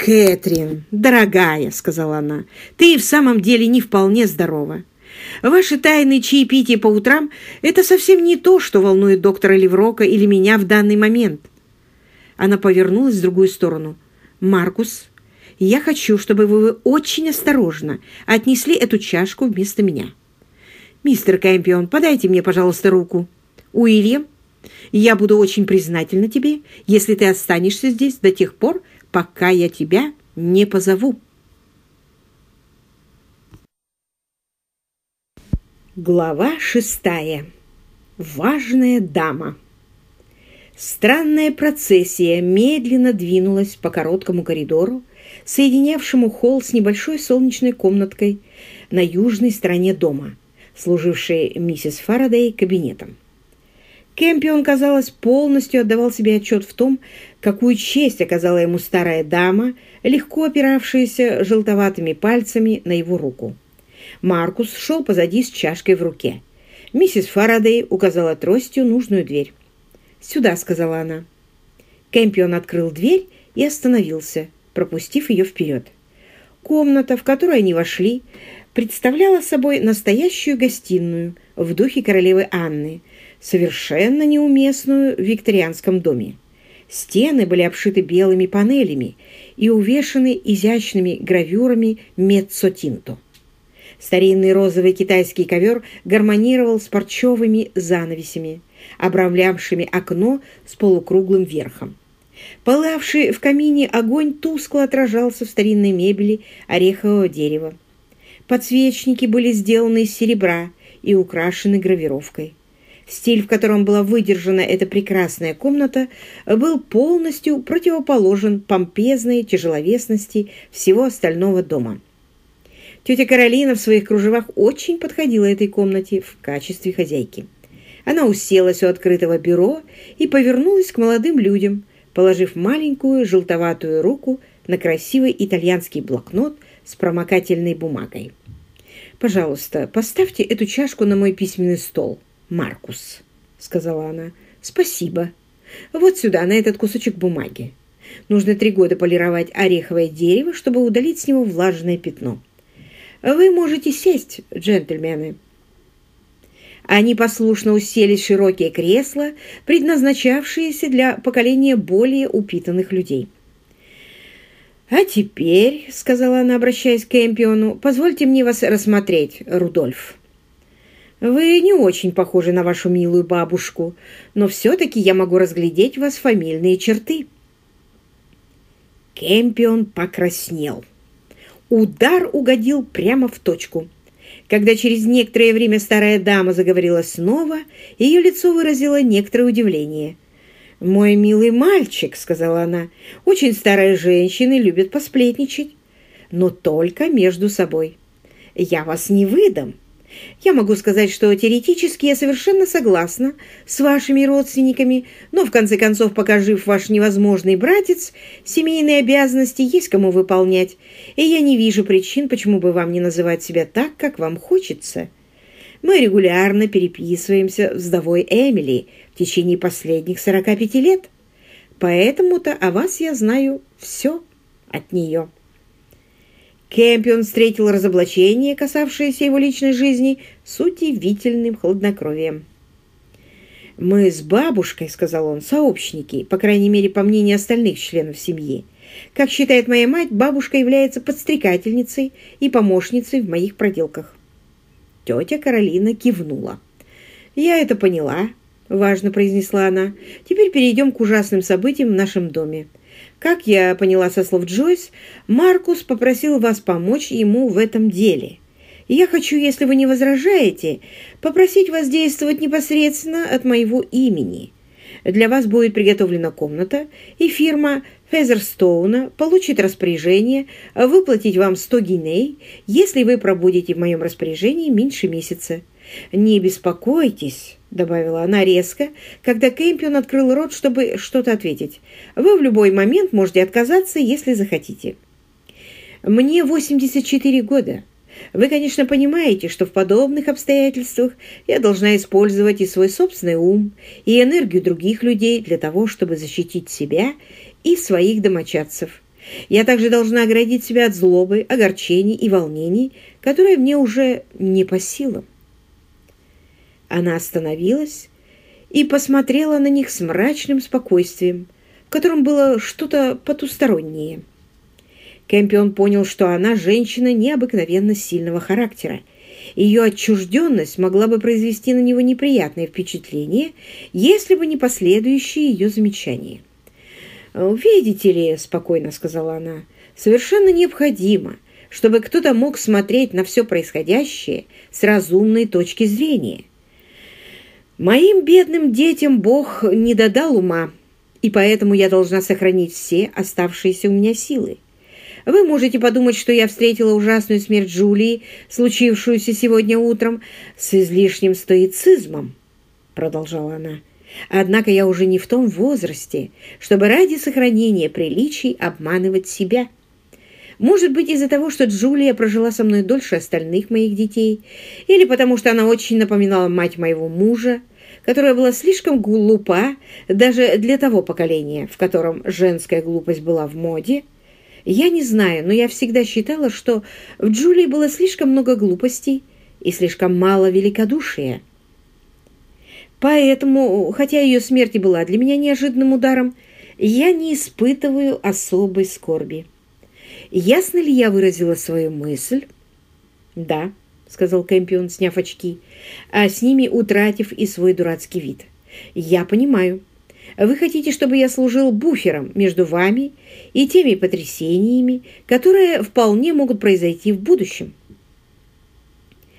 «Кэтрин, дорогая», — сказала она, — «ты в самом деле не вполне здорова. Ваши тайные чаепития по утрам — это совсем не то, что волнует доктора Леврока или меня в данный момент». Она повернулась в другую сторону. «Маркус, я хочу, чтобы вы очень осторожно отнесли эту чашку вместо меня. Мистер Кэмпион, подайте мне, пожалуйста, руку. Уильям, я буду очень признательна тебе, если ты останешься здесь до тех пор, пока я тебя не позову. Глава шестая. Важная дама. Странная процессия медленно двинулась по короткому коридору, соединявшему холл с небольшой солнечной комнаткой на южной стороне дома, служившей миссис Фарадей кабинетом. Кэмпион, казалось, полностью отдавал себе отчет в том, какую честь оказала ему старая дама, легко опиравшаяся желтоватыми пальцами на его руку. Маркус шел позади с чашкой в руке. Миссис Фарадей указала тростью нужную дверь. «Сюда», — сказала она. Кэмпион открыл дверь и остановился, пропустив ее вперед. Комната, в которую они вошли, представляла собой настоящую гостиную в духе королевы Анны, совершенно неуместную в викторианском доме. Стены были обшиты белыми панелями и увешаны изящными гравюрами меццотинто. Старинный розовый китайский ковер гармонировал с парчевыми занавесями, обрамлявшими окно с полукруглым верхом. Пылавший в камине огонь тускло отражался в старинной мебели орехового дерева. Подсвечники были сделаны из серебра и украшены гравировкой. Стиль, в котором была выдержана эта прекрасная комната, был полностью противоположен помпезной тяжеловесности всего остального дома. Тетя Каролина в своих кружевах очень подходила этой комнате в качестве хозяйки. Она уселась у открытого бюро и повернулась к молодым людям, положив маленькую желтоватую руку на красивый итальянский блокнот с промокательной бумагой. «Пожалуйста, поставьте эту чашку на мой письменный стол», Маркус», — сказала она. «Спасибо. Вот сюда, на этот кусочек бумаги. Нужно три года полировать ореховое дерево, чтобы удалить с него влажное пятно. Вы можете сесть, джентльмены». Они послушно уселись в широкие кресла, предназначавшиеся для поколения более упитанных людей. «А теперь», — сказала она, обращаясь к Эмпиону, — «позвольте мне вас рассмотреть, Рудольф». Вы не очень похожи на вашу милую бабушку, но все-таки я могу разглядеть у вас фамильные черты». Кемпион покраснел. Удар угодил прямо в точку. Когда через некоторое время старая дама заговорила снова, ее лицо выразило некоторое удивление. «Мой милый мальчик», — сказала она, — «очень старые женщины любят посплетничать, но только между собой. Я вас не выдам, я могу сказать, что теоретически я совершенно согласна с вашими родственниками, но, в конце концов, пока жив ваш невозможный братец, семейные обязанности есть кому выполнять, и я не вижу причин, почему бы вам не называть себя так, как вам хочется. Мы регулярно переписываемся с вдовой Эмили в течение последних 45 лет, поэтому-то о вас я знаю все от нее». Кэмпион встретил разоблачение, касавшееся его личной жизни, с удивительным хладнокровием. «Мы с бабушкой, — сказал он, — сообщники, по крайней мере, по мнению остальных членов семьи. Как считает моя мать, бабушка является подстрекательницей и помощницей в моих проделках». Тетя Каролина кивнула. «Я это поняла», — важно произнесла она. «Теперь перейдем к ужасным событиям в нашем доме. Как я поняла со слов Джойс, Маркус попросил вас помочь ему в этом деле. Я хочу, если вы не возражаете, попросить вас действовать непосредственно от моего имени. Для вас будет приготовлена комната, и фирма Фезерстоуна получит распоряжение выплатить вам 100 гиней, если вы пробудете в моем распоряжении меньше месяца. Не беспокойтесь, — добавила она резко, когда Кэмпион открыл рот, чтобы что-то ответить. «Вы в любой момент можете отказаться, если захотите». «Мне 84 года. Вы, конечно, понимаете, что в подобных обстоятельствах я должна использовать и свой собственный ум, и энергию других людей для того, чтобы защитить себя и своих домочадцев. Я также должна оградить себя от злобы, огорчений и волнений, которые мне уже не по силам. Она остановилась и посмотрела на них с мрачным спокойствием, в котором было что-то потустороннее. Кэмпион понял, что она женщина необыкновенно сильного характера. Ее отчужденность могла бы произвести на него неприятное впечатление, если бы не последующие ее замечания. «Видите ли, — спокойно сказала она, — совершенно необходимо, чтобы кто-то мог смотреть на все происходящее с разумной точки зрения. Моим бедным детям Бог не додал ума, и поэтому я должна сохранить все оставшиеся у меня силы. Вы можете подумать, что я встретила ужасную смерть Джулии, случившуюся сегодня утром, с излишним стоицизмом, — продолжала она. Однако я уже не в том возрасте, чтобы ради сохранения приличий обманывать себя. Может быть, из-за того, что Джулия прожила со мной дольше остальных моих детей, или потому что она очень напоминала мать моего мужа, которая была слишком глупа даже для того поколения, в котором женская глупость была в моде. Я не знаю, но я всегда считала, что в Джулии было слишком много глупостей и слишком мало великодушия. Поэтому, хотя ее смерть и была для меня неожиданным ударом, я не испытываю особой скорби. Ясно ли я выразила свою мысль? Да, сказал Кэмпион, сняв очки, а с ними утратив и свой дурацкий вид. Я понимаю. Вы хотите, чтобы я служил буфером между вами и теми потрясениями, которые вполне могут произойти в будущем.